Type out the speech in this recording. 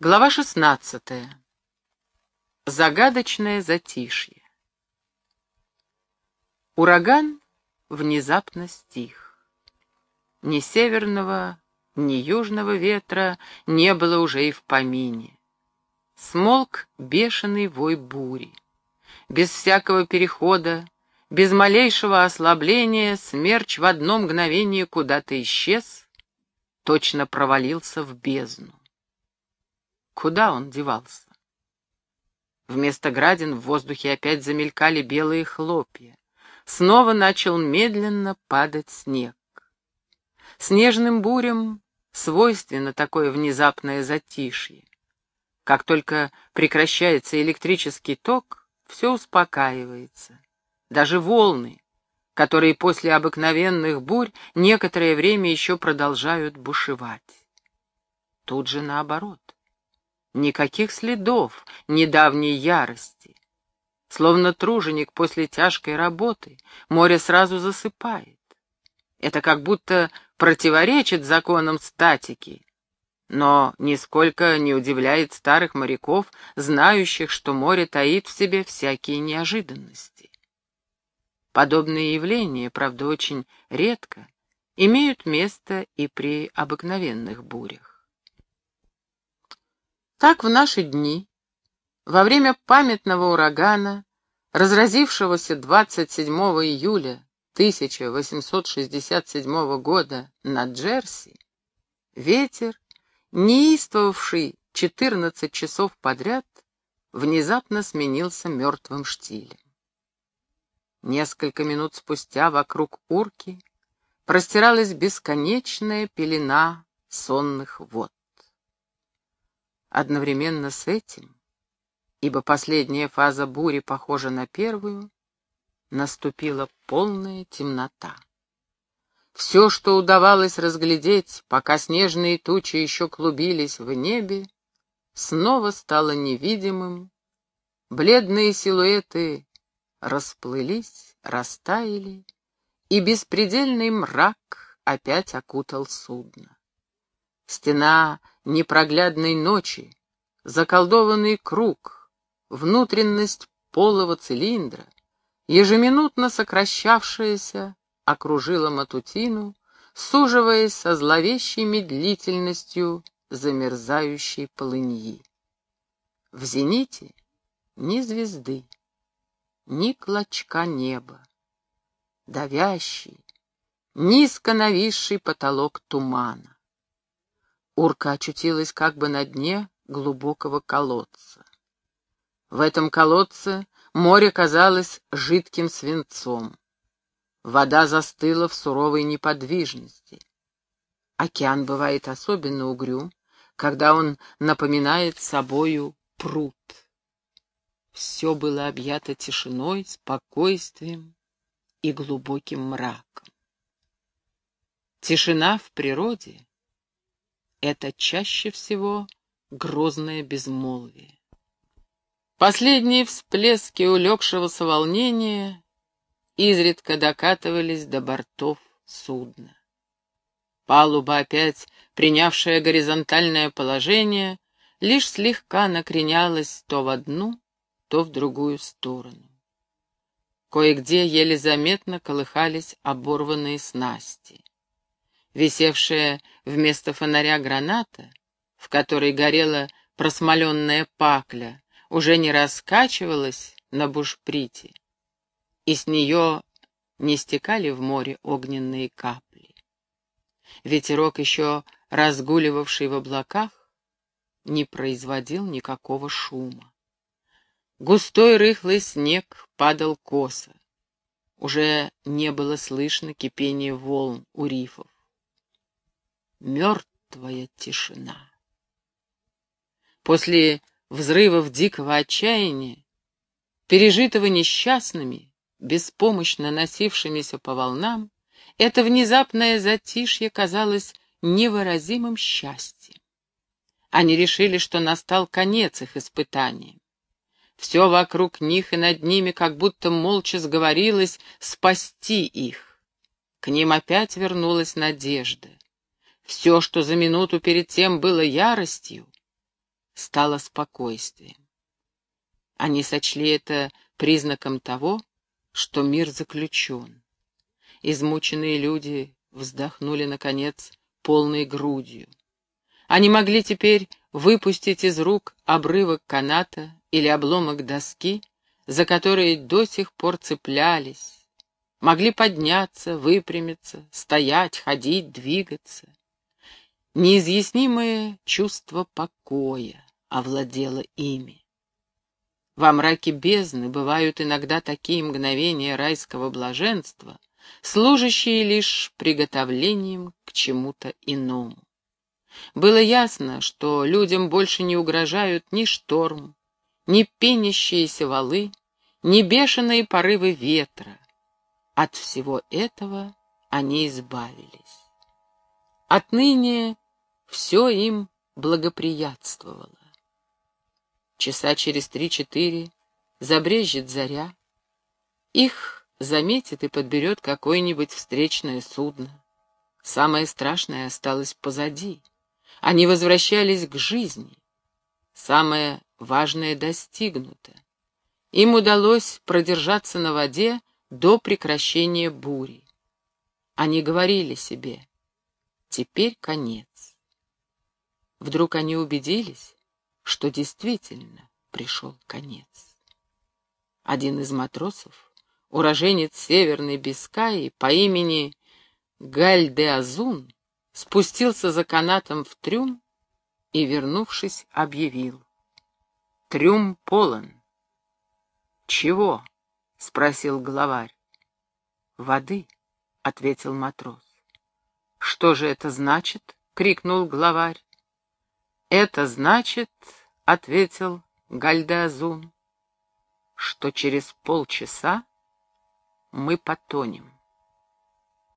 Глава шестнадцатая. Загадочное затишье. Ураган внезапно стих. Ни северного, ни южного ветра не было уже и в помине. Смолк бешеный вой бури. Без всякого перехода, без малейшего ослабления смерч в одно мгновение куда-то исчез, точно провалился в бездну. Куда он девался? Вместо градин в воздухе опять замелькали белые хлопья. Снова начал медленно падать снег. Снежным бурям свойственно такое внезапное затишье. Как только прекращается электрический ток, все успокаивается. Даже волны, которые после обыкновенных бурь некоторое время еще продолжают бушевать. Тут же наоборот. Никаких следов недавней ярости. Словно труженик после тяжкой работы, море сразу засыпает. Это как будто противоречит законам статики, но нисколько не удивляет старых моряков, знающих, что море таит в себе всякие неожиданности. Подобные явления, правда, очень редко, имеют место и при обыкновенных бурях. Так в наши дни, во время памятного урагана, разразившегося 27 июля 1867 года на Джерси, ветер, неистовавший 14 часов подряд, внезапно сменился мертвым штилем. Несколько минут спустя вокруг урки простиралась бесконечная пелена сонных вод. Одновременно с этим, ибо последняя фаза бури похожа на первую, наступила полная темнота. Все, что удавалось разглядеть, пока снежные тучи еще клубились в небе, снова стало невидимым, бледные силуэты расплылись, растаяли, и беспредельный мрак опять окутал судно. Стена непроглядной ночи, заколдованный круг, внутренность полого цилиндра, ежеминутно сокращавшаяся, окружила Матутину, суживаясь со зловещей медлительностью замерзающей полыньи. В зените ни звезды, ни клочка неба, давящий, низко нависший потолок тумана. Урка очутилась как бы на дне глубокого колодца. В этом колодце море казалось жидким свинцом. Вода застыла в суровой неподвижности. Океан бывает особенно угрюм, когда он напоминает собою пруд. Все было объято тишиной, спокойствием и глубоким мраком. Тишина в природе это чаще всего грозное безмолвие. Последние всплески улегшегося волнения изредка докатывались до бортов судна. Палуба, опять принявшая горизонтальное положение, лишь слегка накренялась то в одну, то в другую сторону. Кое-где еле заметно колыхались оборванные снасти висевшая вместо фонаря граната, в которой горела просмоленная пакля, уже не раскачивалась на бушприте, и с нее не стекали в море огненные капли. Ветерок, еще разгуливавший в облаках, не производил никакого шума. Густой рыхлый снег падал косо. Уже не было слышно кипения волн у рифов мертвая тишина. После взрывов дикого отчаяния, пережитого несчастными, беспомощно носившимися по волнам, это внезапное затишье казалось невыразимым счастьем. Они решили, что настал конец их испытаниям. Все вокруг них и над ними как будто молча сговорилось спасти их. К ним опять вернулась надежда. Все, что за минуту перед тем было яростью, стало спокойствием. Они сочли это признаком того, что мир заключен. Измученные люди вздохнули, наконец, полной грудью. Они могли теперь выпустить из рук обрывок каната или обломок доски, за которые до сих пор цеплялись, могли подняться, выпрямиться, стоять, ходить, двигаться. Неизъяснимое чувство покоя овладело ими. Во мраке бездны бывают иногда такие мгновения райского блаженства, служащие лишь приготовлением к чему-то иному. Было ясно, что людям больше не угрожают ни шторм, ни пенящиеся валы, ни бешеные порывы ветра. От всего этого они избавились. Отныне все им благоприятствовало. Часа через три-четыре забрежет заря. Их заметит и подберет какое-нибудь встречное судно. Самое страшное осталось позади. Они возвращались к жизни. Самое важное достигнуто. Им удалось продержаться на воде до прекращения бури. Они говорили себе, теперь конец. Вдруг они убедились, что действительно пришел конец. Один из матросов, уроженец Северной Бискаи по имени Гальдеазун, спустился за канатом в трюм и, вернувшись, объявил. Трюм полон. «Чего?» — спросил главарь. «Воды», — ответил матрос. «Что же это значит?» — крикнул главарь. «Это значит, — ответил Гальдеазун, — что через полчаса мы потонем».